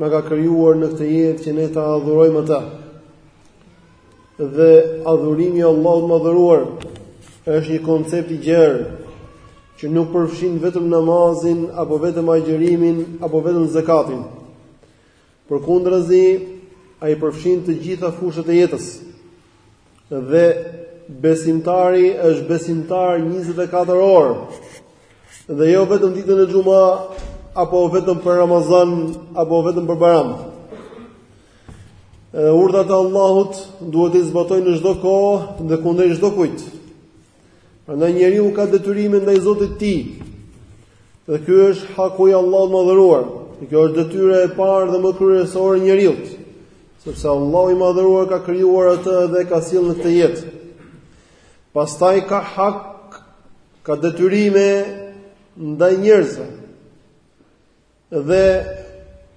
Na ka krijuar në këtë jetë që ne ta adhurojmë atë. Dhe adhurimi i Allahut të Madhëruar është një koncept i gjerë që nuk përfshin vetëm namazin apo vetëm agjërimin apo vetëm zakatin. Përkundrazi, ai përfshin të gjitha fushat e jetës. Dhe besimtari është besimtar 24 orë. Dhe jo vetëm ditën e xuma apo vetëm për Ramazan apo vetëm për Bajram. Urdhat e Allahut duhet t'i zbatojë në çdo kohë dhe kundër çdo kujt. Prandaj njeriu ka detyrime ndaj Zotit të tij. Dhe ky është haku i Allahut të Madhëruar. Dhe kjo është detyra e parë dhe më kryesore e njeriut, sepse Allahu i madhëruar ka krijuar atë dhe ka sjellë në këtë jetë. Pastaj ka hak, ka detyrime ndaj njerëzve. Dhe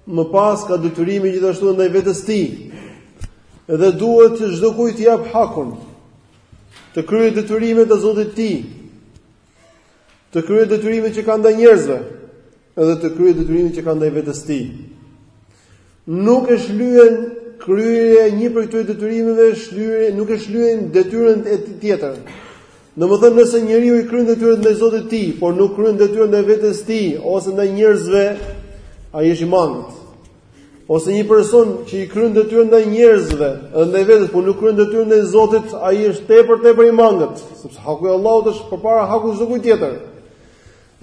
më pas ka detyrime gjithashtu ndaj vetes së tij. Dhe duhet çdo kujt t'i japë hakun. Të kryejë detyrimet e Zotit të tij. Të kryejë detyrimet që ka ndaj njerëzve, dhe të kryejë detyrimet që ka ndaj vetes së tij. Nuk e shlyen kryerja e një prej këtyre detyrimeve, shlyen, nuk e shlyen detyrën e tjetër. Domethënë nëse njeriu i kryen detyrat ndaj Zotit të tij, por nuk kryen detyrën ndaj vetes së tij ose ndaj njerëzve, ai është i mangët. Ose një person që i kryen detyrën ndaj njerëzve, dhe ndaj vetes, por nuk kryen detyrën ndaj Zotit, ai është tepër tepër i mangët, sepse haku i Allahut është përpara hakut të çdo kujt tjetër.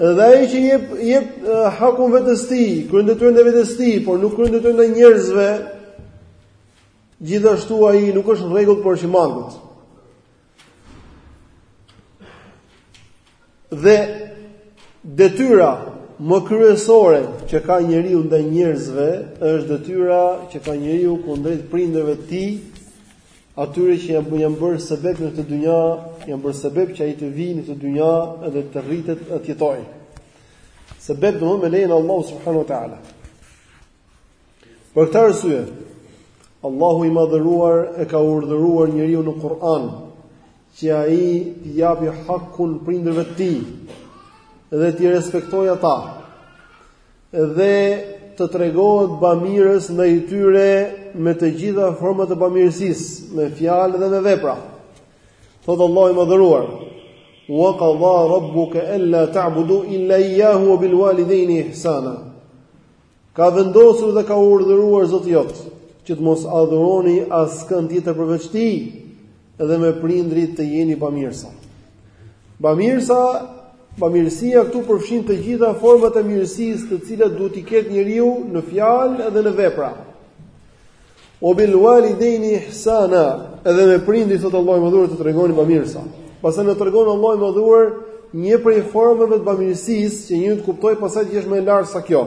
Dhe ai që jep jep hakun vetes tij, kryen detyrën ndaj vetes tij, por nuk kryen detyrën ndaj njerëzve, gjithashtu ai nuk është në rregull por është i mangët. Dhe detyra më kryesore që ka njeriu ndaj njerëzve është detyra që ka njeriu kundrejt prindërve të tij Atyre që janë janë bërë sebeb në këtë dynja, janë bërë sebeb që ai të vijë në këtë dynja dhe të rritet e të jetojë. Sebeb domethënë me lejen e Allahut subhanahu wa taala. Për këtë arsye, Allahu i madhëruar e ka urdhëruar njeriun në Kur'an që ai t'i japë hakun prindërve të tij dhe t'i respektojë ata. dhe të tregohet bamirës ndaj tyre me të gjitha format e bamirësisë, me fjalë dhe me vepra. Thotë Allahu i madhëruar, wa kada rabbuke ella ta'budu illa ijjahu wa bilwalidejni ihsana. Ka vendosur dhe ka urdhëruar Zoti jot, që të mos adhuroni askënd tjetër përveç tij, dhe me prindrit të jeni bamirësa. Bamirësa, bamirësia këtu përfshin të gjitha format e mirësisë të cilat duhet t'i ketë njeriu në fjalë dhe në vepra. Wa bil walidaini ihsana, edhe me prindit thotë Allahu i madhëruar të tregoni bamirësa. Pastaj na tregon Allahu i madhëruar një prej formave të bamirësisë që njeriu të kuptojë pastaj ç' është më e lartë se kjo.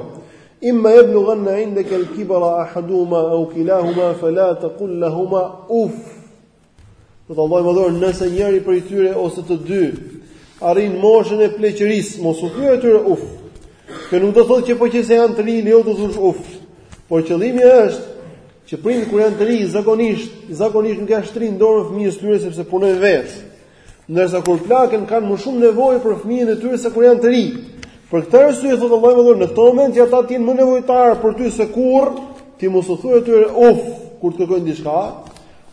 Imma yablughanna 'indaka al-kibara ahaduhuma aw kilahuma fala taqul lahumā uff. Thotë Allahu i madhëruar nëse njëri prej tyre ose të dy arrin moshën e pleqërisë, mos u thuaj atyre uff. Kjo nuk do thotë që po qe se janë të rinj, lejohet t'u thush uff. Por qëllimi është që prindët kur janë të rinj zakonisht, zakonisht nuk ia shtrijnë dorën fëmijës tyre sepse punojnë vetë. Ndërsa kur plaken kanë më shumë nevojë për fëmijën e tyre se kur janë të ri. Për këtë arsye thotë Allahu i madhëruar në këtë moment që ata të jenë më nevojtar për ty se kurrë, ti mos u thuaj atyre uf kur të kërkojnë diçka,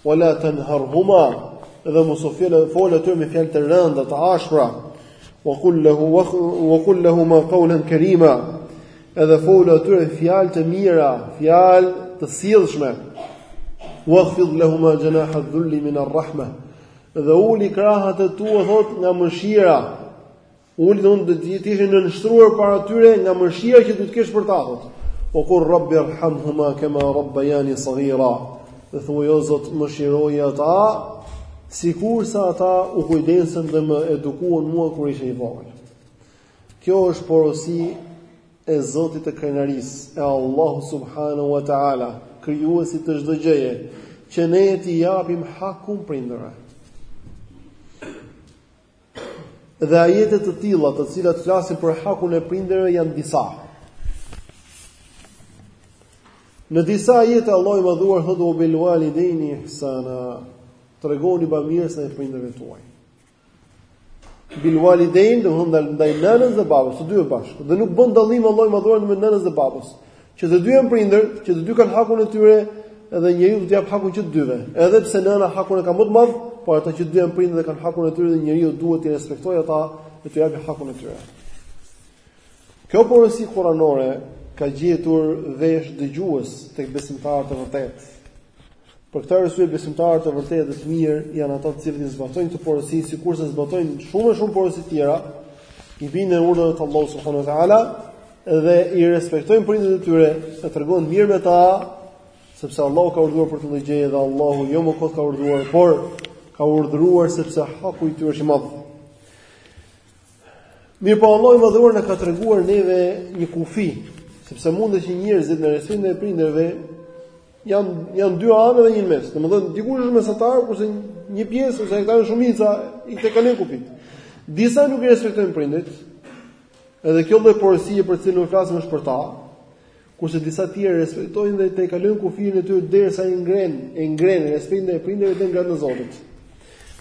wala tanharhuma, dhe mos u fol atyre me fjalë të rënda, të ashpra. Wa qul lahu wa qul lahu ma qawlan karima. Edhe folu atyre fjalë të mira, fjalë të sjellshme. Wa khfid lahu ma janaha dhulli min ar-rahma. Dhe uli krahët e tua thotë nga mëshira. Uli domethënë të jesh i nënshtruar para tyre nga mëshira që duhet të kesh për ta thotë. Wa qul Rabbi rhamhuma kama rabbayani saghira. Dhe thuaj o Zot mëshiroji ata sikurse ata u kujdesën dhe më edukuan mua kur isha i vogël. Kjo është porosi e Zotit të krenarisë, e Allahu subhanahu wa ta'ala, krijuesit të çdo gjëje, që ne t'i japim hakun prindërve. Dhe ajete të tilla, të cilat flasin për hakun e prindërve janë disa. Në disa ajete Allahu i madhëruar thotë wa bil walidaini ihsana, tregoni bamirës ndaj prindërve tuaj. Bil walidain domethënë ndaj nënës dhe babës, të dy bashkë. Dhe nuk bën dallim Allahu i madhëruar në mes nënës dhe babës. Që të dy janë prindër, që të dy kanë hakun e tyre dhe njeriu duhet t'ua japë hakun që të dyve. Edhe pse nëna hakun e ka më të madh, por ata që të dy janë prindër dhe kanë hakun e tyre dhe njeriu duhet t'i respektojë ata dhe t'u japë hakun e tyre. Kjo porosi kuranore ka gjetur vesh dëgjues tek besimtarët e vërtetë. Për këtë arsye besimtarët e vërtetë dhe të mirë janë ata të cilët i zbatojnë këtë porosi sikurse zbatojnë shumë e shumë porosi të tjera, i binden urdhrave të Allahut subhanuhu teala dhe i respektojnë prindërit e tyre, të tregohen mirë me ta, sepse Allahu ka urdhëruar për këtë gjë dhe Allahu jo më kot ka urdhëruar, por ka urdhëruar sepse haku i tyre është i madh. Mirëpo Allahu i madhëruar na ka treguar neve një kufi, sepse mundet që njerëzit në respektin e prindërve Janë janë dy anë dhe një mes. Domethënë dikush është mesatar kurse një pjesë ose këta janë shumica i tejkalojnë kufijtë. Disa nuk i respektojnë prindërit. Edhe kjo lloj porosie për cilën flasim është për ta. Kurse disa të tjerë respektojnë dhe tejkalojnë kufirin e tyre derisa e ngrenë, e ngrenë respektin ndaj prindërve në gradën e Zotit.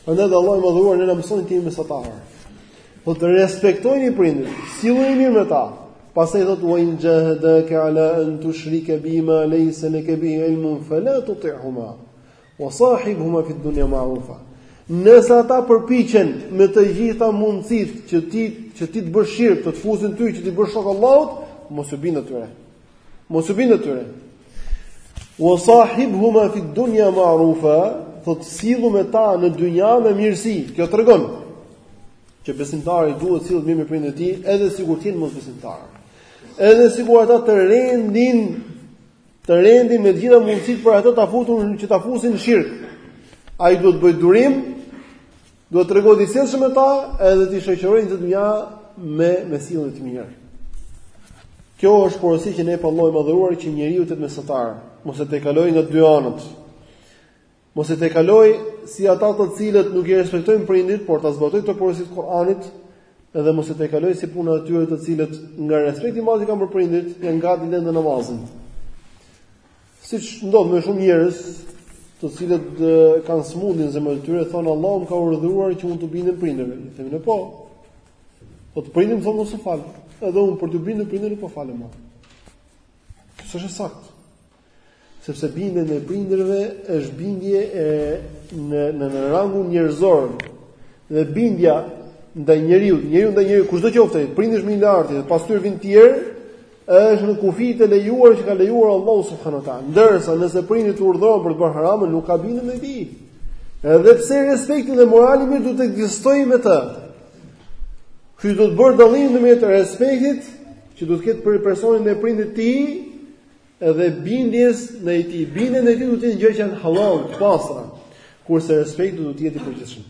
Prandaj dhe Allahu i madhëruar ne na mëson të jemi mesatarë. Po respektojini prindërit, silluni mirë me ta. Pastaj thotë wa in jahadaka ala an tushrika bima laysa laka bihi ilmun fala tuti'huma wa sahibhuma fi dunya ma'rufa. Nëse ata përpiqen me të gjitha mundësitë që ti që ti të bësh shirk, të të fusin ty që t'i bësh shok Allahut, mos u bind atyre. Mos u bind atyre. Wa sahibhuma fi dunya ma'rufa, thotë sillu me ta në dynja me mirësi. Kjo tregon që besimtari duhet të sillet mirë me prindërit e tij, edhe sikur të jenë mosbesimtarë. Edhe sikur ata të rendin të rendin me të gjitha mundësitë për ata ta futur, që ta fusin në shirk. Ai duhet të bëjë durim, duhet të tregohet i sjellshëm me ta, edhe t'i shoqërojë në dynja me me sjellje të mirë. Kjo është porosi që na jep Allahu i madhëruar që njeriu të jetë mesatar, mos e tejkalojë nga dy anët. Mos e tejkalojë si ata të cilët nuk i respektojnë prindit, por t'i zbatojë këto porosi të Kuranit, dhe mos e tejkalojë si puna e atyre të cilët nga respekti i madh që kanë për prindit, janë gati të lënë namazin. Siç ndodh me shumë njerëz, të cilët kanë sëmundje në zemrën e tyre, thonë Allahu më ka urdhëruar që unë t'u bindem prindërve. I themi ne po. Po prindërit më thonë mos u fal. Edhe unë për t'iu bindur prindërve s'po falem më. S'është e saktë. Sepse bindja ndaj prindërve është bindje e në në, në rangun njerëzor. Dhe bindja ndaj njeriut, njeriu ndaj njeriut kushdo qoftë, prindi është më i lartë, pas tyre vijnë të tjerët, është në kufijtë e lejuar që ka lejuar Allahu subhanahu wa taala. Ndërsa nëse prindi të urdhëron për të bërë haram, nuk ka bindje ndaj tij. Edhe pse respekti dhe morali i mirë duhet të ekzistojë me të. Këtu duhet bërë dallimi ndërmjet respektit që duhet të ketë për personin e prindit të tij Edhe bindjes ndaj tij, bindja ndaj tij duhet të jetë në gjëra që janë halal, të pastra, kurse respekti duhet të jetë i përgjithshëm.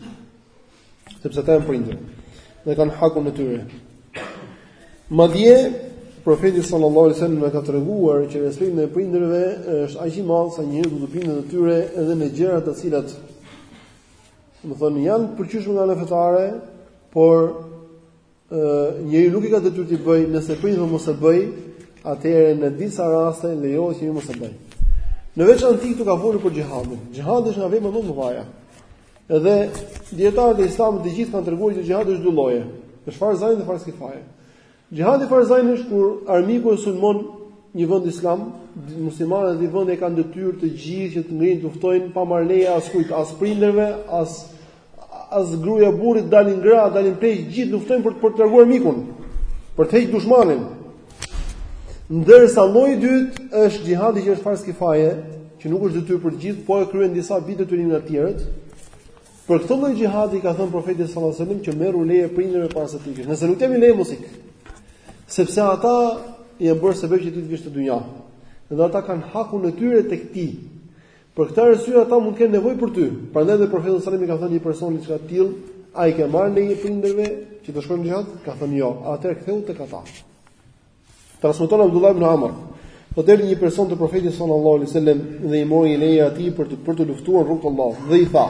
Sepse ata janë prindër dhe kanë hakun e tyre. Madje profeti sallallahu alajhi wasallam e ka treguar që respekti ndaj prindërve është aq i madh sa njeriu duhet t'u bindet atyre edhe në gjëra të cilat domethënë janë të pëlqyeshme nga ana fetare, por njeriu nuk i ka detyrë të bëjë, nëse prindërit po mos e bëj, atëherë në disa raste lejohet që njeriu mos e bëj. Në veçanti këtu ka folur për xhihadin. Xhihadi është nga veprat më të mëdha. Edhe dietarët e Islamit të gjithë kanë treguar që xhihadi është dy lloje. Është farz ajn dhe farz kifaje. Xhihadi farz ajn është kur armiku e sulmon një vend islam, muslimanët e vendit kanë detyrë të gjithë që të ngrihen të luftojnë pa marrë leje askujt, as prindërve, as As gruaja burrit dalin gra, dalin pleq, gjithë luftojnë për për të larguar armikun, për të heqë dushmanin. Ndërsa lloji i dytë është xhihadi që është farz kifaje, që nuk është detyrë për të gjithë, po e kryen disa bie detyrimi nga të tjerët. Për këtë lloj xhihadi ka thënë profeti sallallahu alajhi wasallam që merru leje prindërve para se të ikësh. Nëse nuk të japin leje mos ik. Sepse ata janë bërë sebep që ti të vish në dynja. Dhe ata kanë hakun e tyre tek ti. Për këtë arsye ata mund të kenë nevojë për ty. Prandaj dhe profeti sallallahu alajhi wasallam i ka thënë një personi diçka të tillë, a i ke marrë leje prindërve që të shkojnë në xhihad? Ka thënë jo. Atëherë kthehu tek ata. Transmeton Abdullah ibn Amr, po erdhi një person te profeti sallallahu alaihi wasallam dhe i mori leje atij për të për të luftuar rrugë të Allahut dhe i tha: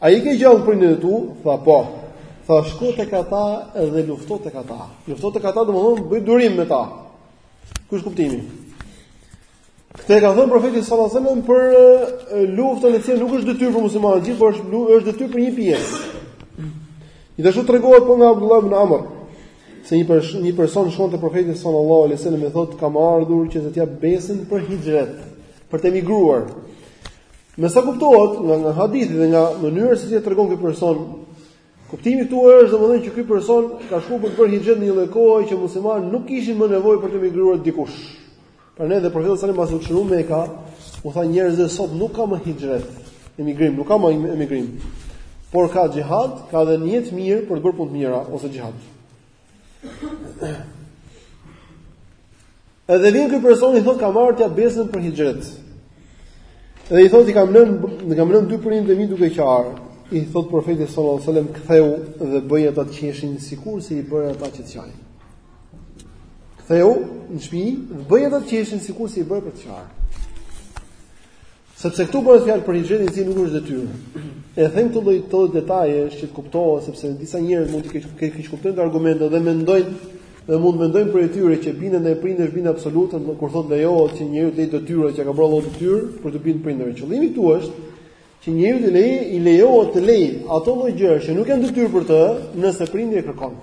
"A i ke gjallë prindërit e tu?" Tha: "Po." Tha: "Shko tek ata dhe lufto tek ata." Lufto tek ata domethënë bëj durim me ta. Ky është kuptimi. Këtë e ka thënë profeti sallallahu alajhi wasallam për luftën e cila nuk është detyrë për muslimanët gjithë, por është është detyrë për një pjesë. Gjithashtu tregohet po nga Abdullah ibn Amr se një pers një person shkon te profeti sallallahu alajhi wasallam dhe thotë kam ardhur që të jap besën për hixhret, për të emigruar. Me sa kuptohet nga nga hadithi dhe nga mënyra se si e tregon ky person, kuptimi këtu është domethënë që ky person ka shkuar për të bërë hixhret në një kohë që muslimanët nuk kishin më nevojë për të emigruar dikush. Prandaj dhe profeti sallallahu alajhi wasallam pasi u çlirua Meka, u tha njerëzve sot nuk ka më hixhret, emigrim, nuk ka më emigrim. Por ka xhihad, ka dhe nijet mirë për të bërë punë të mira ose xhihad. Edhe vjen ky person i thot kam ardhur të jap besën për hixhret. Edhe i thot i kam lënë, më kam lënë dy prindërit e mi duke qarë. I thot profeti sallallahu alajhi wasallam kthehu dhe bëji ata të qeshin sikur se i bëre ata që të qajnë. Kthehu në shtëpi dhe bëji ata të qeshin sikur se i bëre për të qarë. Sepse këtu bëhet fjalë për hixhretin i cili nuk është detyrë. E them këto lloj detajesh që të kuptohet sepse disa njerëz mund të keq keq keqkuptojnë këto argumente dhe mendojnë dhe mund të mendojnë prej tyre që bindja ndaj prindërve është bindje absolute, por kur thotë lejohet që njeriu të lërë detyrat që ka bërë Allahu detyrë për t'u bindur prindërve. Qëllimi këtu është Që njeriu të lejë, i lejohet të lejë ato lloj gjëra që nuk janë detyrë për të, nëse prindi e kërkon.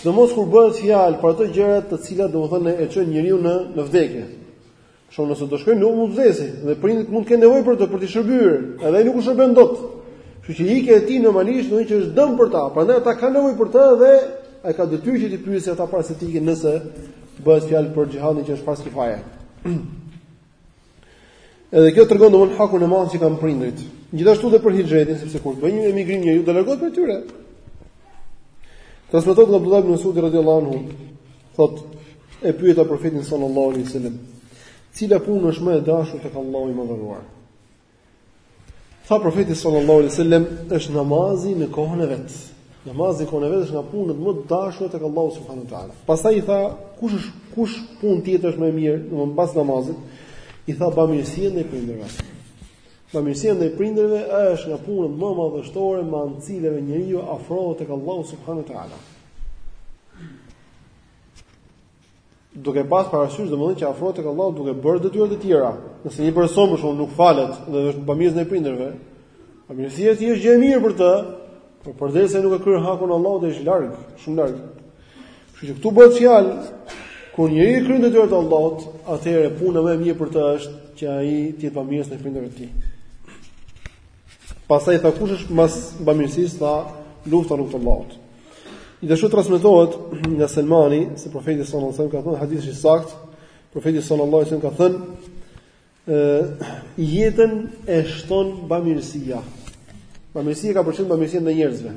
Sidomos kur bëhet fjalë për ato gjëra të cilat domethënë e çojnë njeriu në në vdekje. Shembull nëse do shkojë në luftë mund të vdesi dhe prindit mund të kenë nevojë për të për t'u shërbyer, edhe ai nuk u shërben dot. Kështu që ikja e tij normalisht do të thotë që është dëm për ta, prandaj ata kanë nevojë për të dhe ai ka detyrë që t'i pyesë ata para se të iki nëse bëhet fjalë për xhihadin që është farz kifaje. Edhe kjo tregon domethënë hakun e madh që kanë prindërit. Gjithashtu dhe për hijretin, sepse kur bën një emigrim njeriu do largohet prej tyre. Transmetohet nga Abdullah ibn Mas'ud radhiyallahu anhu, thotë e pyeta profetin sallallahu alaihi wasallam, cila punë është më e dashur tek Allahu i madhëruar? Tha profeti sallallahu alaihi wasallam, është namazi në kohën e vet. Namazi në kohën e vet është nga punët më të dashura tek Allahu subhanahu wa taala. Pastaj i tha, kush është kush punë tjetër është më e mirë, domthonë pas namazit, i tha bamirësia ndaj prindërve. Bamirësia ndaj prindërve është nga punët më madhështore me anë të cilave njeriu afrohet tek Allahu subhanahu wa taala. duke pas parasysh domethënë që afrohet tek Allahu duke bërë detyrat e tjera. Nëse një person për shembull nuk falet dhe është bamirës ndaj prindërve, bamirësia e tij është gjë e mirë për të, por përderisa nuk e kryen hakun e Allahut është larg, shumë larg. Kështu që këtu bëhet fjalë kur njeriu i kryen detyrat e Allahut, atëherë puna më e mirë për të është që ai të jetë bamirës ndaj prindërve të tij. Pastaj tha kush është mas bamirësisë tha lufta në rrugë të Allahut. Gjithashtu transmetohet nga Selmani se profeti sallallahu alajhi wasallam ka thënë hadithi është i saktë, profeti sallallahu alajhi wasallam ka thënë jetën e shton bamirësia. Bamirësia e ka për qëllim bamirësinë ndaj njerëzve.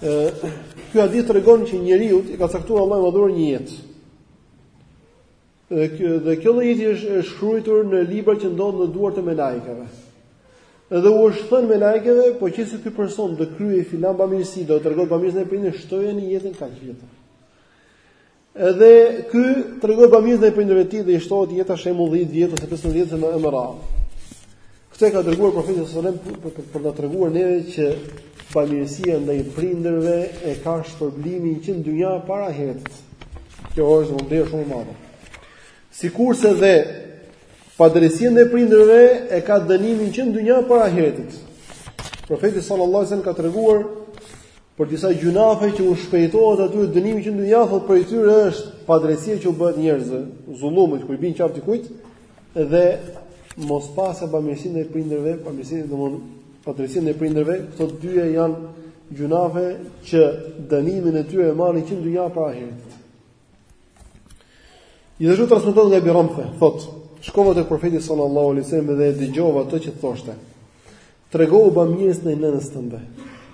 Ë ky hadith tregon që njeriut i ka caktuar Allahu i madhëruar një jetë. Dhe kjo lloj jete është e shkruar në libra që ndodhen në duart e melajkeve. Edhe u është thënë melajkeve, po qe se ky person do kryej filan bamirësi, do tregoj bamirësi ndaj prindërve, shtojani jetën kaq vjet. Edhe ky tregon bamirësi ndaj prindërve të tij dhe i shtohet jeta shembull 10 vjet ose 15 vjet e me radhë. Këtë e ka treguar profeti sallallahu alajhi wasallam për, për t'na treguar neve që bamirësia ndaj prindërve e ka shpërblimin që në dynja para ahiretit. Kjo është një vlerë shumë e madhe. Sikurse dhe padrejtësia ndaj prindërve e ka dënimin që në dynja para ahiretit. Profeti sallallahu alajhi wasallam ka treguar për disa gjynafe që u shpejtohet atyre dënimi që në dynja thot prej tyre është padrejtësia që u bëhet njerëzve, zullumi kur i bie në qafë dikujt, Dhe mos pasja bamirësi ndaj prindërve, bamirësinë domthon padrejtësinë ndaj prindërve, këto të dyja janë gjynahe që dënimin e tyre e marrin që në dynja para ahiretit. Gjithashtu transmetohet nga Ebi Ramthe, thot, shkova te profeti sallallahu alaihi wasallam dhe e dëgjova atë që thoshte. Tregohu bamirës ndaj nënës tënde,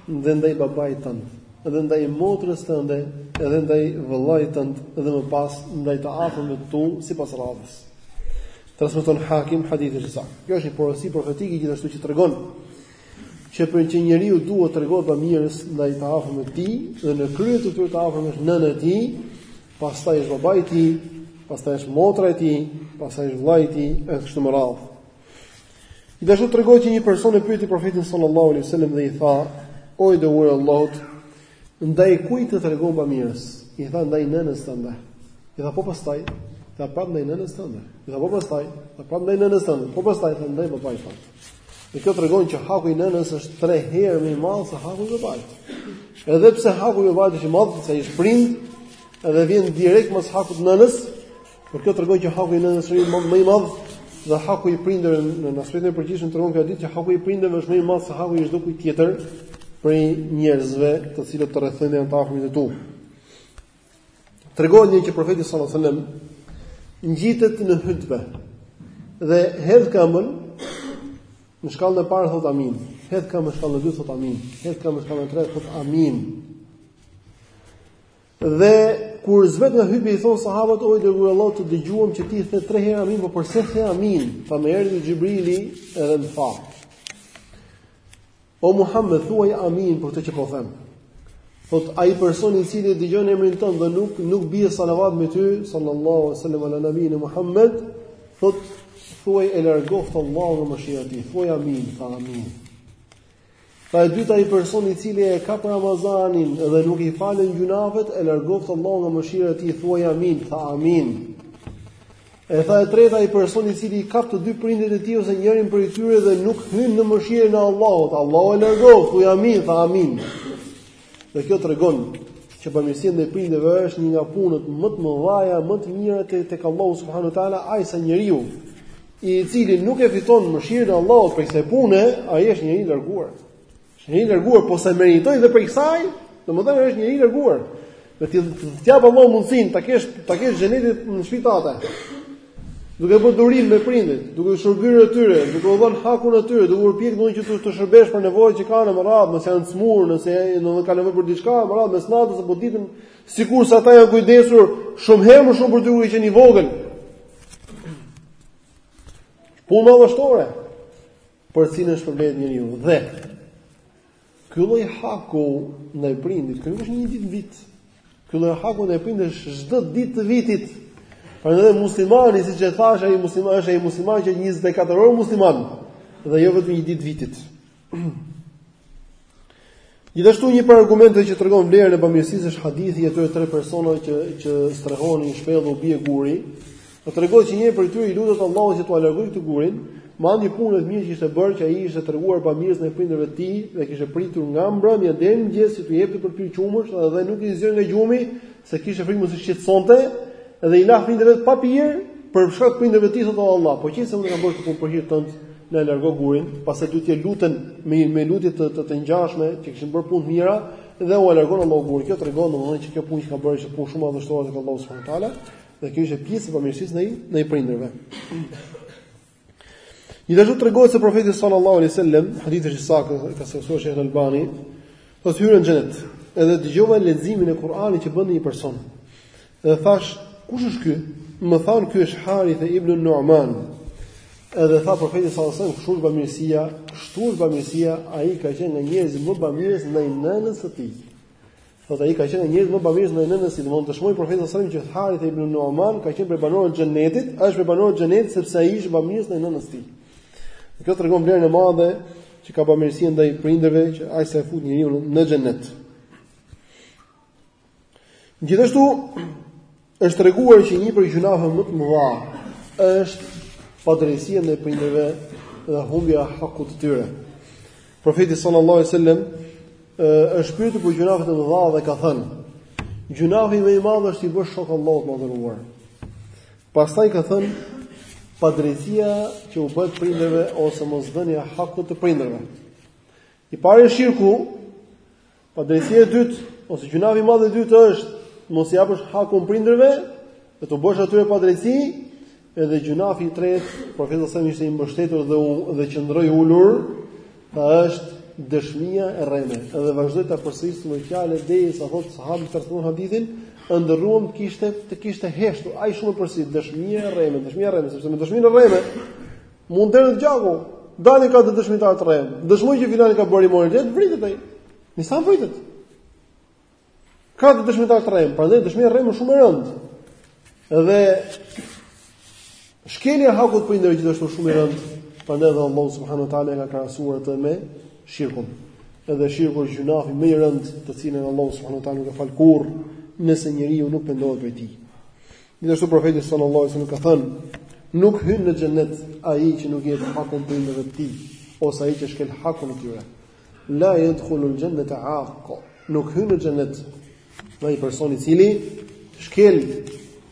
dhe ndaj babait tënd, dhe ndaj motrës tënde, dhe ndaj vëllait tënd, dhe më pas ndaj të afërmve të tu sipas radhës. Transmeton Hakim hadithi i saktë. Kjo është një porosi profetike gjithashtu që tregon qartë që njeriu duhet të tregohet bamirës ndaj të afërmve të tij dhe në krye të këtyre të afërmve është nëna e tij, pastaj është babai i tij, pastaj është motra e tij, pastaj është vëllai i tij, e kështu me radhë. Gjithashtu tregohet që një person e pyeti profetin sallallahu alaihi wasallam dhe i tha: "O i dërguar i Allahut, ndaj kujt të tregohem bamirës?" I tha: "Ndaj nënës tënde." I tha: "Po pastaj?" I tha: "Prapë ndaj nënës tënde." I tha: "Po pastaj?" I tha: "Prapë ndaj nënës tënde." Po pastaj tha: "Ndaj babait tënd." Dhe kjo tregon që haku i nënës është 3 herë më i madh se haku i babait. Edhe pse haku i babait është i madh, sepse ai është prind, edhe vjen direkt pas hakut të nënës, Por kjo tregon që haku i nënës është më i madh dhe haku i prindërve në aspektin e përgjithshëm tregon ky hadith që haku i prindërve është më i madh se haku i çdo kujt tjetër prej njerëzve të cilët të rrethojnë nga të afërmit e tu. Tregohet që profeti sallallahu alajhi wasallam ngjitet në hutbe dhe hedh këmbën në shkallën e parë thot amin, hedh këmbën në shkallën e dytë thot amin, hedh këmbën në shkallën e tretë thot amin. Dhe kur zbret nga hytbja i thon sahabët o i dërguar i Allahut të dëgjuam që ti the tre herë amin, po përse the amin? Tha më erdhi Xhibrili edhe më tha. O Muhammed, thuaj amin për këtë që po them. Thot ai person i cili dëgjon emrin tënd dhe nuk nuk bie salavat mbi ty, sallallahu alaihi wasallam ala nabina Muhammed, thot thuaj e largoft Allahu nga mëshira e tij. Thuaj amin, tha amin. Tha e dyta ai person i cili e kap Ramazanin dhe nuk i falen gjynahet, e largoft Allahu nga mëshira e tij, thuaj amin, tha amin. E tha e treta ai person i cili i kap të dy prindit e tij ose njërin prej tyre dhe nuk hyn në mëshirën e Allahut, Allahu e largoft, thuaj amin, tha amin. Dhe kjo tregon që bamirësia ndaj prindërve është një nga punët më të mëdhaja, më të mira te tek Allahu subhanahu wa taala, aq sa njeriu i cili nuk e fiton mëshirën e Allahut prej kësaj pune, ai është njeri i larguar. Është njeri i larguar po s'e meritoi dhe prej kësaj, domethënë është njeri i larguar. Dhe ty të japë Allahu mundësinë ta kesh ta kesh xhenetin në shpi tate. Duke bërë durim me prindit, duke u shërbyer atyre, duke u dhënë hakun atyre, duke u përpjekur domosdoshmë që të shërbesh për nevojat që kanë me radhë, nëse janë sëmurë, nëse kanë nevojë për diçka, me radhë mes natës apo ditën, sikurse ata janë kujdesur shumë herë më shumë për ty kur ke qenë i vogël. Punë madhështore për të cilën është përmendur njeriu dhe Ky lloj haku ndaj prindit, kjo nuk është një ditë në vit. Ky lloj haku ndaj prindit është çdo ditë të vitit. Prandaj muslimani, siç e thashë, ai musliman është ai musliman që është 24 orë musliman dhe jo vetëm një ditë vitit. Gjithashtu një prej argumenteve që tregon vlerën e bamirësisë është hadithi i atyre tre personave që që strehohen në shpellë dhe u bie guri, Tregon që njëri prej tyre i lutet Allahut që t'ua largojë këtë gurin, me anë një pune të mirë që ishte bërë, që ai ishte treguar bamirës ndaj prindërve të tij dhe kishte pritur nga mbrëmja deri në mëngjes që t'u jepte për të pirë qumësht dhe nuk i zgjoi nga gjumi, se kishte frikë mos i shqetësonte dhe i la fëmijët pa pirë për shkak të prindërve të tij thotë Allah, po qe se unë e kam bërë këtë për hir tënd, na largo gurin, pastaj dy të tjerët luten me me lutje të të, të ngjashme që kishin bërë punë të mira dhe u largon Allahu gurin. Kjo tregon domosdoshmë që kjo punë që ka bërë është punë shumë madhështore tek Allahu subhanahu wa taala. Dhe kjo ishte pjesë e bamirësisë ndaj ndaj prindërve. Gjithashtu tregohet se profeti sallallahu alaihi wasallam, hadithi i saktë e ka saktësuar Sheikh Albani, thotë hyra në xhenet. Edhe dëgjova leximin e Kur'anit që bënte një person. Dhe thashë, kush është ky? Më thanë ky është Harithe ibn Nu'man. Edhe tha profeti sallallahu alaihi wasallam, kështu është bamirësia, kështu është bamirësia. Ai ka qenë nga njerëzit më bamirës ndaj nënës së tij. Thotë ai ka qenë nga njerëzit më bamirës ndaj nënës së tij domethënë dëshmoi profeti sallallahu alajhi wasallam që Harithe ibn Nu'man ka qenë prej banorëve të xhenetit, është prej banorëve të xhenetit sepse ai ishte bamirës ndaj nënës së tij. Dhe kjo tregon vlerën e madhe që ka bamirësia ndaj prindërve që aq sa e fut njeriun në xhenet. Gjithashtu Është treguar që një prej gjynafeve më të mëdha është padrejësia ndaj prindërve dhe humbja e hakut të tyre. Profeti sallallahu alajhi wasallam është pyetur për gjynafet e mëdha dhe ka thënë: Gjynafi më i madh është t'i bësh shok Allahut të madhëruar. Pastaj ka thënë padrejësia që u bëhet prindërve ose mosdhënia e hakut të prindërve. I pari është shirku Padrejtësia e dytë ose gjynafi i madh i dytë është mos t'u japësh hakun prindërve, dhe t'u bësh atyre padrejtësi, edhe gjynafi i tretë, profeti a.s. ishte i mbështetur dhe u, dhe qëndroi ulur, tha është dëshmia e rreme. Edhe vazhdoi ta përsërisë këtë fjalë derisa thotë sahabi që tregon hadithin, ëndërruam të kishte të kishte heshtur aq shumë e përsëriti dëshmia e rreme, dëshmia e rreme, sepse me dëshminë e rreme Mund të derdhet gjaku. Dalin katër dëshmitarë të rrem. Dëshmojnë që filani ka bërë imoralitet, vritet ai. Me se vritet? Katër dëshmitarë të rremë, prandaj dëshmia e rremë shumë e rëndë. Dhe shkelja e hakut prindërve gjithashtu shumë e rëndë. Prandaj dhe Allahu subhanahu wa taala e ka krahasuar atë me shirkun. Edhe shirku është gjynahi më i rëndë të cilin Allahu subhanahu wa taala nuk e fal kurrë nëse njeriu nuk pendohet prej tij. Gjithashtu profeti sallallahu alajhi wasallam ka thënë, nuk hyn në xhennet ai që nuk jep hakun prindërve të tij, ose ai që shkel hakun e tyre. La yadkhulu al-jannata 'aq. Nuk hyn në xhennet ai personi i cili shkel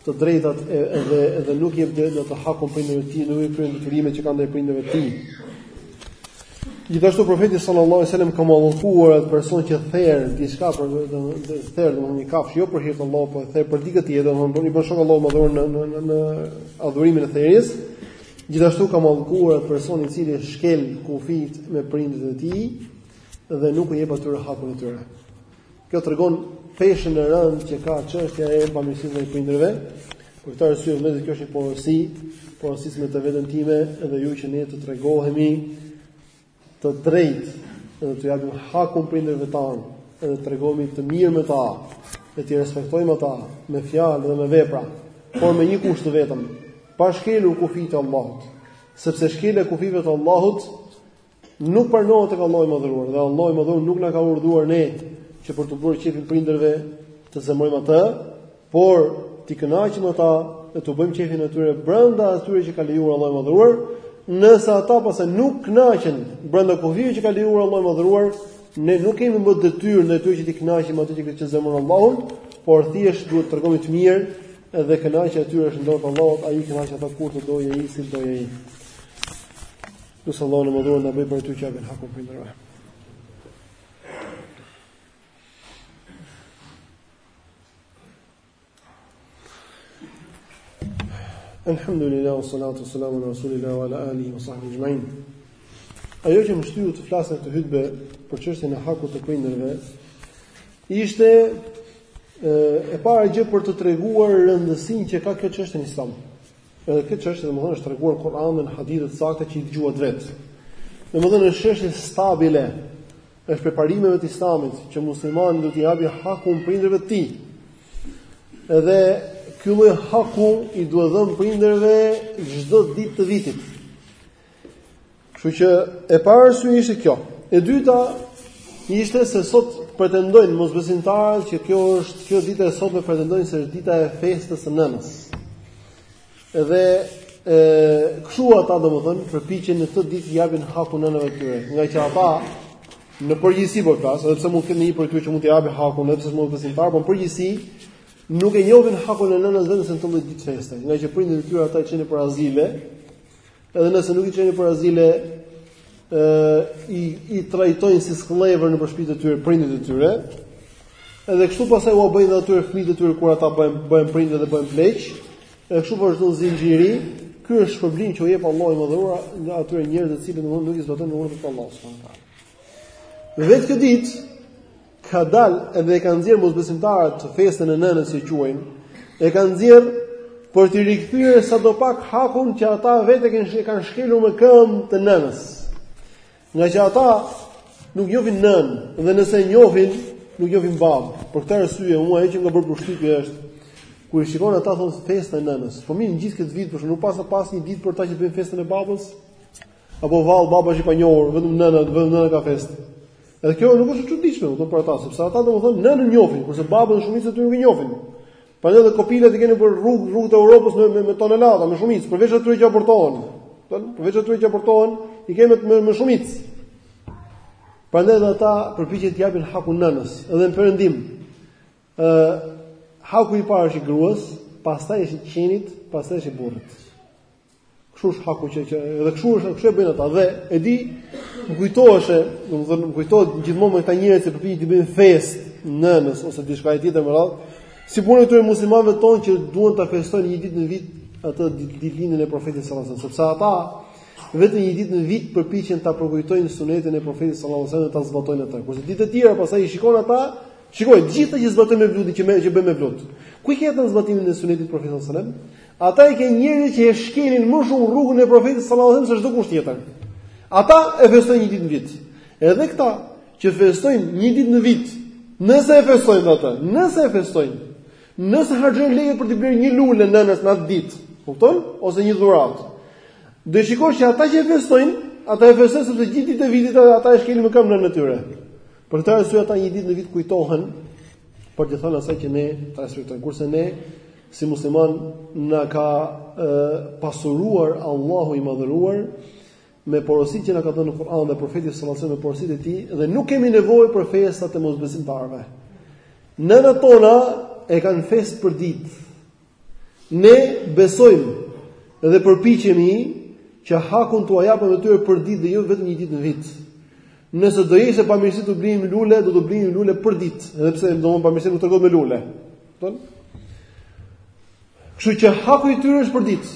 të drejtat edhe edhe nuk jep domethënë hakun prindërve të tij, nuk i kryen detyrimet që ka ndaj prindërve të tij. Gjithashtu profeti sallallahu alajhi wasallam ka mallkuar atë person që ther diçka për të therur domethënë një kafshë jo për hir të Allahut, por ther për dikë tjetër, domethënë i bën shok Allahut Madhëruar në në në, në adhurimin e therjes. Gjithashtu ka mallkuar atë person i cili shkel kufijtë me prindërit e tij dhe nuk u jep atyre hakun e tyre. Kjo tregon peshën e rëndë që ka çështja e bamirësisë ndaj prindërve. Për këtë arsye vëllezër kjo është një porosi, porosis me të veten time edhe ju që ne të tregohemi të drejtë dhe t'u japim hakun prindërve tanë, edhe të tregohemi të mirë me ta, dhe t'i respektojmë ata me fjalë dhe me vepra, por me një kusht të vetëm, pa shkelur kufijtë e Allahut, sepse shkelja e kufijve të Allahut Nuk pranohet tek Allahu i Madhëruar dhe Allahu i Madhëruar nuk na ka urdhëruar ne që për t'u bërë qefin prindërve të zemërojmë Atë, por t'i kënaqim ata dhe t'u bëjmë qefin e tyre brenda atyre që ka lejuar Allahu i Madhëruar, nëse ata pastaj nuk kënaqen brenda kufijve që ka lejuar Allahu i Madhëruar, ne nuk kemi më detyrë ndaj tyre që t'i kënaqim me atë që e zemëron Allahun, por thjesht duhet të tregohemi të mirë dhe kënaqja e tyre është në dorë të Allahut, ai i kënaq ata kur të dojë ai, si dojë ai. Lusim Allahun e Madhëruar na bëjë prej atyre që japin hakun prindërve. Alhamdulillah, salatu, salamu ala rasulillah, wa ala alihi, wa sahbihi exhmain. Ajo që më shtyru të flas në këtë hytbe për çështjen e hakut të prindërve, ishte e para gjë për të treguar rëndësinë që ka kjo çështje në Islam. Edhe kjo çështje domethënë është treguar në Kur'an dhe në hadithe të sakta që i dëgjuat vetë. Domethënë është çështje stabile. Është prej parimeve të Islamit që muslimani duhet t'i japë hakun prindërve të tij. Edhe ky lloj haku i duhet dhënë prindërve çdo ditë të vitit. Kështu që e para arsye ishte kjo. E dyta ishte se sot pretendojnë mosbesimtarët që kjo është kjo dita e sotme pretendojnë se është dita e festës së nënës. Edhe ë kshu ata domethën përpiqen në këtë ditë t'i japin hakun nënëve të tyre, nga që ata në përgjithësi po flas, edhe pse mund të ketë një për qind që mund të japë hakun edhe pse mund të mosbesimtarë, por në përgjithësi nuk e njohin hakun e nënës vetëm se në këtë ditë feste, nga që prindërit e tyre ata i kanë nëpër azile, Edhe nëse nuk i çojnë nëpër azile, ë i i trajtojnë si skllevër nëpër shpitë e tyre, prindët e tyre. Edhe kështu pastaj ua bëjnë dhe atyre fëmijët e tyre kur ata bëhen bëhen prindë dhe bëhen pleq. Edhe kështu vazhdon zinxhiri. Ky është shpërblim që u jep Allahu i madhëruar atyre njerëzve të cilët nuk i zbatojnë urdhrat e Allahut subhanehu ue teala. Vetë këtë ditë ka dal edhe e kan nxjerr mosbesimtarët festën e nënës që quajnë, e kan nxjerr për t'i rikthyer sadopak hakun që ata vetë e kanë kanë shkelur me këmbë të nënës. Nga që ata nuk njohin nënë dhe nëse njohin nuk njohin babë. Për këtë arsye mua ajo që më bën përshtypje është kur i shikon ata thon festa e nënës. Po mirë gjithë këtë vit, po nuk paska pas një ditë për ta që të bëjnë festën e babës. Apo vallë baba është i panjohur, vetëm nëna, vetëm nëna ka festë. Edhe kjo nuk është e çuditshme, dmth për ata, sepse ata domethënë nënën njohin, kurse babën shumica e tyre nuk e njohin. Prandaj edhe kopilat i kanë nëpër rrugë, rrugët e Evropës me me, me tonelata, me shumicë, përveç atyre që abortohen. Don, përveç atyre që abortohen, i kanë me, me shumicë. Prandaj edhe ata përpiqen të japin hakun nënës, edhe në perëndim. Ë haku i parë është i gruas, pastaj është i qenit, pastaj është i burrit. Kështu është haku që që edhe kështu është, kështu e bëjnë ata dhe e di, më kujtoheshe, domethënë më kujtohet gjithmonë me këta njerëz që përpiqen të bëjnë festë nënës ose diçka e tjetër me radhë, si puna e këtyre muslimanëve tonë që duan ta festojnë një ditë në vit atë ditëlindjen e profetit sallallahu alajhi wasallam, sepse ata vetëm një ditë në vit përpiqen ta përkujtojnë sunetin e profetit sallallahu alajhi wasallam dhe ta zbatojnë atë. Kurse ditët e tjera pastaj i shikon ata, shikoj gjithë ato që zbatojnë mevludin që më që bëjnë mevlud. Ku e kanë zbatimin e sunetit të profetit sallallahu alajhi wasallam? Ata i ke njerëzit që e shkelin më shumë rrugën e profetit sallallahu alajhi wasallam se çdokush tjetër. Ata e festojnë një ditë në vit. Edhe këta që festojnë një ditë në vit, nëse e festojnë ata, nëse e festojnë, nëse harxhojnë lekë për t'i blerë një lule nënës në atë ditë, kupton? Ose një dhuratë. Do shikosh që ata që e festojnë, ata e festojnë sepse gjithë ditët e vitit ata e shkelin me këmbë nënën e tyre. Për këtë arsye ata një ditë në vit kujtohen për t'i thënë asaj që ne të respektojmë, kurse ne si musliman na ka e, pasuruar Allahu i madhëruar me porositë që na ka dhënë në Kur'an dhe profeti sallallahu alajhi wasallam me porositë e tij dhe nuk kemi nevojë për festat e mosbesimtarëve. Nënat tona e kanë festë për ditë. Ne besojmë dhe përpiqemi që hakun t'ua japim atyre për ditë dhe jo vetëm një ditë në vit. Nëse do ishte bamirësi t'u blinim lule, do t'u blinim lule për ditë, edhe pse domethënë bamirësi nuk tregohet me lule. Kupton? Kështu që haku i tyre është për ditë.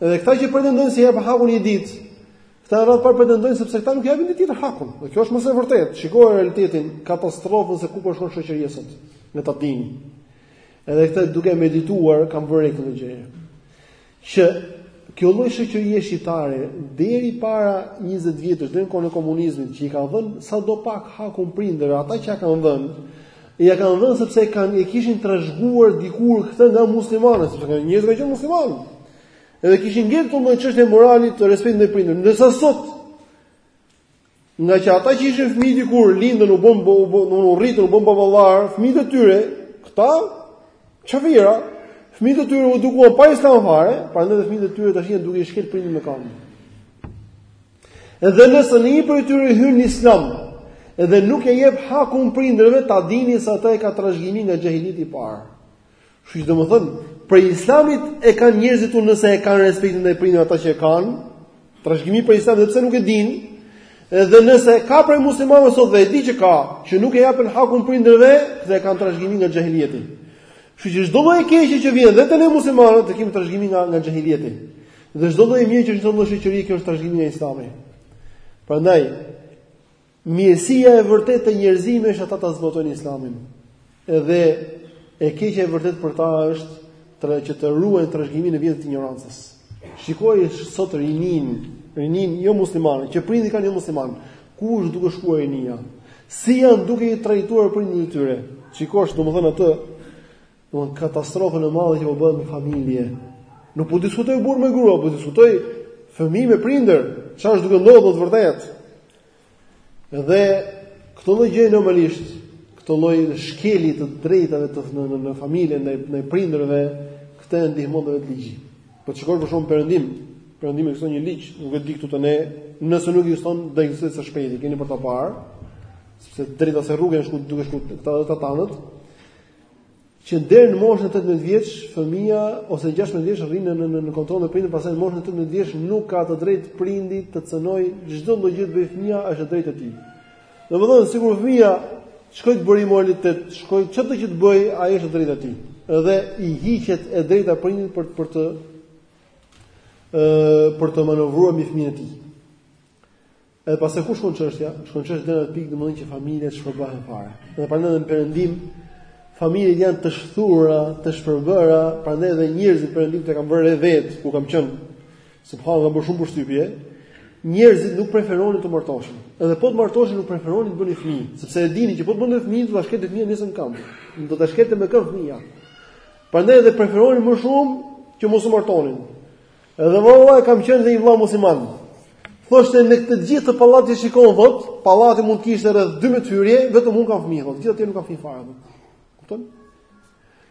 Edhe këta që pretendojnë se i japin hakun një ditë, këta rreth e parë pretendojnë sepse këta nuk japin ditët e tjera hakun. Dhe kjo është më se e vërtetë. Shikoje realitetin, katastrofën se ku po shkon shoqëria sot që ta dimë. Edhe këtë duke medituar kam vënë re këtë gjë. që kjo lloj shoqërie shqiptare deri para 20 vjetësh deri në kohën e komunizmit që i ka dhënë sadopak hakun prindërve ata që ia kanë dhënë e ia kanë dhënë sepse ka e kishin trashëguar dikur këtë nga muslimanët sepse këta njerëz kanë qenë muslimanë edhe kishin ngel këto lloj çështje morali të respektit ndaj prindërve ndërsa sot Ngaqë ata që ishin fëmijë dikur lindën u bënë u rritën u bënë baballar, fëmijët e tyre, këta qafira, fëmijët e tyre u edukuan pa islam fare, prandaj dhe fëmijët e tyre tash janë duke i shkel prindërit me këmbë. Edhe nëse ndonjë prej tyre hyn në Islam, edhe nuk ua jep hakun prindërve ta dini se atë e ka trashëgimi nga xhahilieti i parë. Kështu që domethënë, prej Islamit e kanë njerëzit nëse e kanë respektin ndaj prindërve ata që e kanë, trashëgimi prej Islamit edhe pse nuk e dinë, edhe nëse ka prej muslimanëve sot dhe e di që ka, që nuk e japin hakun prindërve, atë e kanë trashëgimi nga xhahilieti. Kështu që çdo lloj e keqe që vjen dhe te ne muslimanët e kemi trashëgimi nga nga xhahilieti. Dhe çdo lloj e mirë që çdo lloj shoqëri kjo është trashëgimi nga Islami. Prandaj Mirësia e vërtetë te njerëzimi është ata ta zbatojnë Islamin. Edhe e keqja e vërtetë për ta është që të ruajnë trashëgiminë e vjetër të injorancës. Shikoje sot rininë, rininë jomuslimane, që prindërit i kanë jomuslimanë. Ku është duke shkuar rinia? Si janë duke i trajtuar prindërit e tyre? Ta shikosh, domethënë atë, domethënë katastrofën e madhe që po bëhet në familje. Nuk po diskutoj burrë me grua, po diskutoj fëmijë me prindër, çfarë është duke ndodhur në të vërtetë. Dhe këtë lloj gjëje normalisht, këtë lloj shkeljeje të drejtave të në në, në familje ndaj ndaj prindërve, këtë e ndihmon vetë ligji. Po të shikosh për shembull në perëndim, në perëndim ekziston një ligj, nuk e di këtu të ne, nëse nuk ekziston do të së shpejti, keni për ta parë, sepse drejt asaj rruge janë duke shkuar këta ata tanët. Që deri në moshën e tetëmbëdhjetë vjeç fëmija ose gjashtëmbëdhjetë vjeç rrin në në në kontroll të prindit, pastaj në moshën e tetëmbëdhjetë vjeç nuk ka të drejtë prindi të cënoj çdo lloj gjë të bëjë fëmija, është e drejtë e tij. Domethënë sikur fëmija shkoi të bëri imoralitet, shkoi çdo që të bëj, ai është e drejta e tij. Dhe i hiqet e drejta prindit për për të ë për të manovruar mbi fëmijën e tij. Edhe pastaj ku shkon çështja, shkon çështja deri në pikë domethënë që familjet shpërbahen fare. Dhe prandaj në perëndim familjet janë të shthura, të shpërbëra, prandaj edhe njerëzit në perëndim e kam vënë re vetë ku kam qenë. Subhanallah më bëri shumë përshtypje. Njerëzit nuk preferonin të martoheshin. Edhe po të martoheshin nuk preferonin të bënin fëmijë, sepse e dinin që po të bënin fëmijë do ta shkelte fëmija nesër me këmb. Do ta shkelte me këmbë fëmija. Prandaj edhe preferonin më shumë që mos u martonin. Edhe vallahi kam qenë te një vëlla musliman. Thoshte në këtë gjithë këtë pallatin që shikon thot, pallati mund të kishte rreth 12 hyrje, vetëm un kam fëmijë, gjithë ata nuk kanë fëmijë fare. Kupton?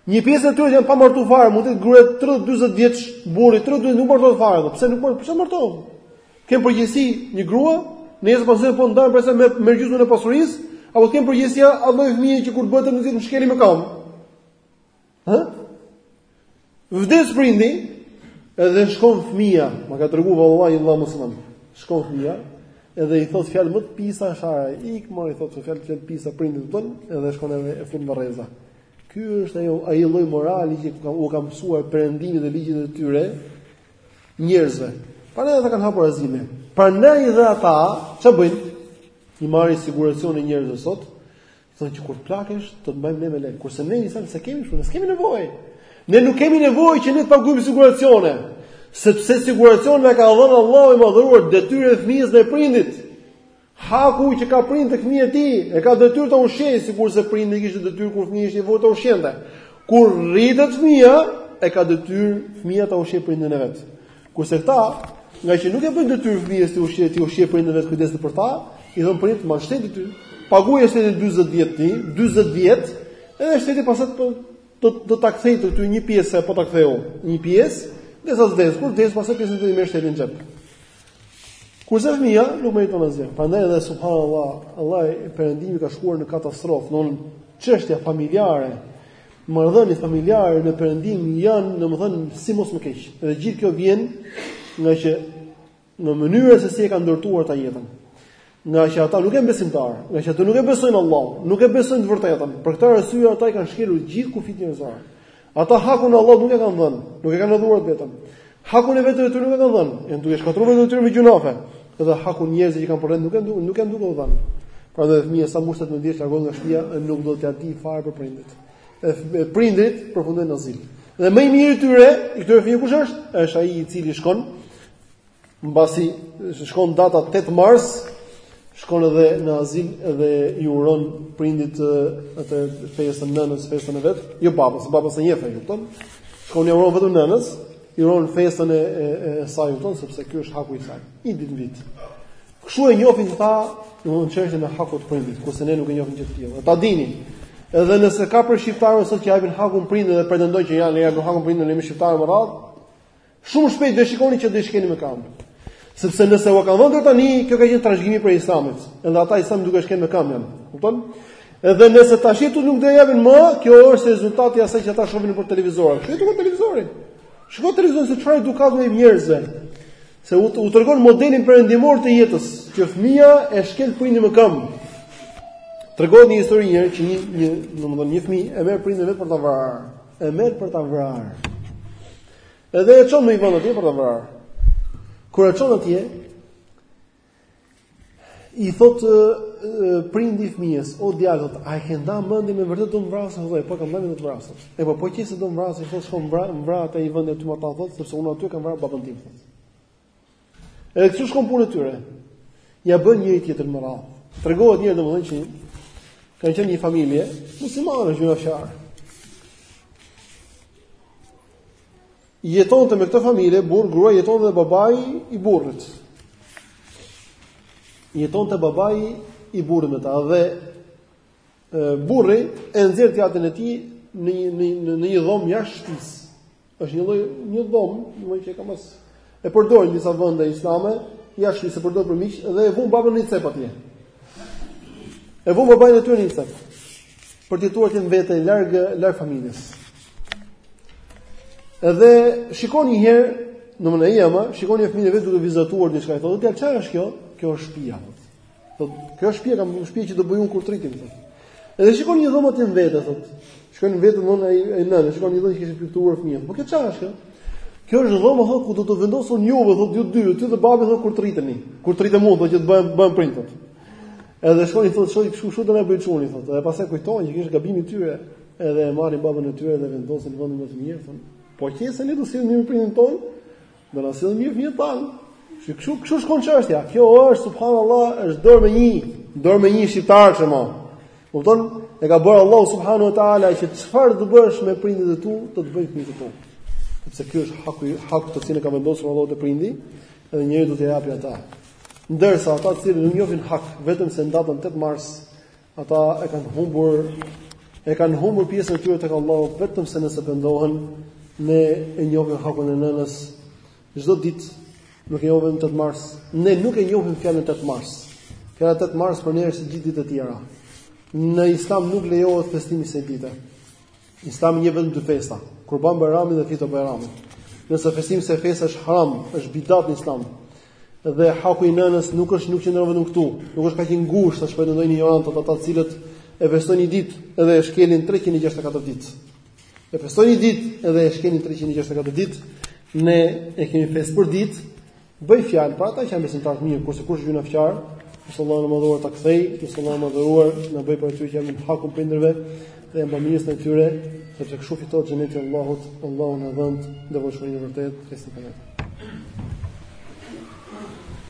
Një pjesë e tyre janë pa martu fare, mund të jetë gruaja 30-40 vjeç, burri 30 nuk martu fare, po pse nuk martohet, pse të martohem? Të kem përgjegjësi një grua, nesër pasnesër po u ndam të më marrë me gjysmën e pasurisë, apo të kem përgjegjësi atë lloj fëmijë që kur bëhet tetëmbëdhjet të më shkeli me këmb. Hë? Vdes prindi dhe shkon fëmija, ma ka tregu vallahi vëlla musliman. Shkon fëmija edhe i thot fjalë më të pisa shara, ik më i thot se fjalë fjalë pisa prindit të vet edhe shkon edhe e fut në varreza. Ky është ajo ai lloj morali që u ka mësuar perëndimi dhe ligjet e tyre njerëzve. Prandaj ata kanë hapur azile. Prandaj dhe ata ç'a bëjnë? I marrin siguracione njerëzve sot, Thonë që kur të plakesh, do të mbajmë ne me lekë. Kurse ne në islam s'e kemi shumë, ne s'kemi nevojë. Ne nuk kemi nevojë që ne të paguajmë siguracione, sepse siguracionin na e ka dhënë Allahu i madhëruar detyrën e fëmijës ndaj prindit. Haku që ka prindi tek fëmija e tij, e ka detyrë ta ushqejë sikurse prindi kishte detyrë kur fëmija ishte i vogël ta ushqente. Kur rritet fëmia, e ka detyrë fëmia ta ushqejë prindin e vet. Kurse këta, nga që nuk e bëjnë detyrë fëmijës të ushqejë, të ushqejë prindin e vet të kujdeset për ta, i thon prindit të mban shteti ty. Paguaje shtetin 40 vjet ti, 40 vjet, edhe shteti pastaj po do do ta kthej ty një pjesë, po ta ktheu, një pjesë, derisa të vdes, kur vdes pastaj pjesën e merr shteti n'xhep. Kurse fëmija nuk merr asgjë. Prandaj edhe subhanallahu, vallahi perëndimi ka shkuar në katastrofë, në çështjet familjare. Marrëdhëniet familjare në perëndim janë, domethënë, si mos më keq. Dhe gjithë kjo vjen nga që nga mënyra se si e kanë ndërtuar ata jetën. Nga që ata nuk janë besimtarë, nga që ata nuk e besojnë Allahun, nuk e besojnë të vërtetën. Për këtë arsye ata i kanë shkelur gjithë kufijtë njerëzore. Ata hakun Allahut nuk e kanë dhënë, nuk e kanë adhuruar të vetëm. Hakun e vetëve të tyre nuk e kanë dhënë, janë duke shkatërruar vetën e tyre me gjynahe. Edhe hakun njerëzve që kanë përreth nuk janë nuk janë duke u dhënë. Prandaj fëmia sa mbushet 18 vjeç largohet nga shtëpia e nuk do t'ia di fare për prindërit. E prindërit përfundojnë në azil. Dhe më i miri i tyre, i këtyre fëmijë kush është? Është ai i cili shkon mbasi shkon data 8 mars, shkon edhe në azil dhe i uron prindit atë festën e nënës, festën e vet, jo babës, babën s'e njeh ai, kupton? Shkon i uron vetëm nënës, i uron festën e, e, e saj, kupton, sepse ky është haku i saj. Një ditë në vit. Kshu e njohin ata, domethënë çështjen e hakut të prindit, kurse ne nuk e njohim gjë të tillë. Ta dini. Edhe nëse ka prej shqiptarëve sot që ia japin hakun prindit dhe pretendojnë që ia japin hakun prindit ne shqiptarët me radhë, Shumë shpejt do e shikoni që do ta shkelin me këmbë. Sepse nëse e kanë bërë deri tani, kjo ka qenë trashëgimi prej Islamit. Edhe ata Islamin duke e shkel me këmbë janë. Kupton? Edhe nëse tashi nuk do ia japin më, kjo është rezultati i asaj që ata shohin nëpër televizor. Shikojeni televizorin. Shikoje televizorin se çfarë edukate u jep njerëzve. Se u, u tregon modelin perëndimor të jetës, që fëmia e shkel prindin me këmbë. Tregohet një histori një që një një, domethënë një fëmijë e merr prindin e vet për ta vrarë. E merr për ta vrarë. Edhe e çon në një vend atje për ta vrarë. Kur e çon atje, i thot prindi fëmijës, o djalë, a e ke nda mendjen me vërtet do më vrasësh, thotë, po e kam nda mendjen do të vras. E po po qe se do më vrasësh, thotë, shko më vra, më vra te ai vendi aty matanë thotë, sepse unë aty kam vrarë babën tim. Edhe kështu shkon puna e tyre. Ia bën njëri-tjetrit me radhë. Tregohet një domethënë që ka qenë një familje muslimane gjynahqare. Jetonte me këtë familje, burrë, grua jetonte dhe babai i burrit. Jetonte babai i burrit me ta dhe Burri e nxjerr të jatin e tij në në në në një dhomë jashtë shtëpisë. Është një lloj një dhomë, një dhomë që e kam, e përdorin në disa vende islame, jashtë shtëpisë e përdorin për miq dhe e vunë babën në cep atje. E vunë babain e tyre në cep. Për të jetuar në vete larg larg familjes. Edhe shikon një herë, domethënë e jëma, shikon fëmijën e vet duke vizatuar diçka, thotë, "Ja çfarë është kjo? Kjo është shtëpia." Thotë kjo është shtëpia, shtëpia që do bëj unë kur të rritem. Edhe shikon një dhomë aty në vete thotë. Shikon domethënë ajo ajo nëna, shikon një dhomë që kishte pikturuar fëmija. Po kjo çfarë është? Kjo është dhoma thotë ku do t'ju vendos unë juve thotë ju dy, ty dhe babin thotë kur të rriteni. Kur të rritem unë do që të bëhem bëhem prind thotë. Edhe shkoi i thotë të shoqit kështu kështu do na bëjë çuni thotë. Edhe pastaj kujtohen që ishte gabim i tyre, edhe e marrin babën e tyre dhe e vendosin në vendin më të mirë thonë. Po qe se ne do sillemi me prindin tonë, Do na sillen mirë fëmijët tan. Si kështu, kështu shkon çështja. Kjo është subhanallahu, është dorë me një, dorë me një shqiptar ç'i thonë. Kupton? E ka bërë Allahu subhanahu wa taala që çfarë të bësh me prindërit e tu, do të bëjnë fëmijët e tu. Sepse ky është haku, haku të cilin ka vendosur Allahu te prindi, edhe njeriu do t'ia japë ata. Ndërsa ata të cilët nuk njohin hak, vetëm se në datën 8 mars Ata e kanë humbur e kanë humbur pjesën e tyre tek Allahu vetëm se nëse pendohen ne e njohim hakun e nënës çdo ditë nuk e njohim 8 mars ne nuk e njohim fjalën 8 mars fjala 8 mars për ne është si gjithë ditët e tjera në islam nuk lejohet festimi i kësaj dite islami njeh vetëm dy festa kurban bajramin dhe fitër bajramin ndërsa festimi i kësaj feste është haram është bidat në islam Dhe haku i nënës nuk është nuk qëndron vetëm këtu, nuk është kaq i ngushtë sa ç'pretendojnë injorantët ata të cilët e festojnë një ditë edhe e shkelin 364 ditë. E festojnë një ditë edhe e shkelin 364 ditë. Ne e kemi festë për ditë. Bëj fjalë për ata që janë besimtarë të mirë, kurse kush gjynahqar, lus Allahun e madhëruar ta kthejë, lus Allahun e madhëruar na bëjë prej atyre që japin hakun prindërve. dhe janë bamirës ndaj tyre, sepse kështu fitohet xheneti i Allahut, Allahu na dhëntë devotshmërinë e vërtetë, fesë të vërtetë.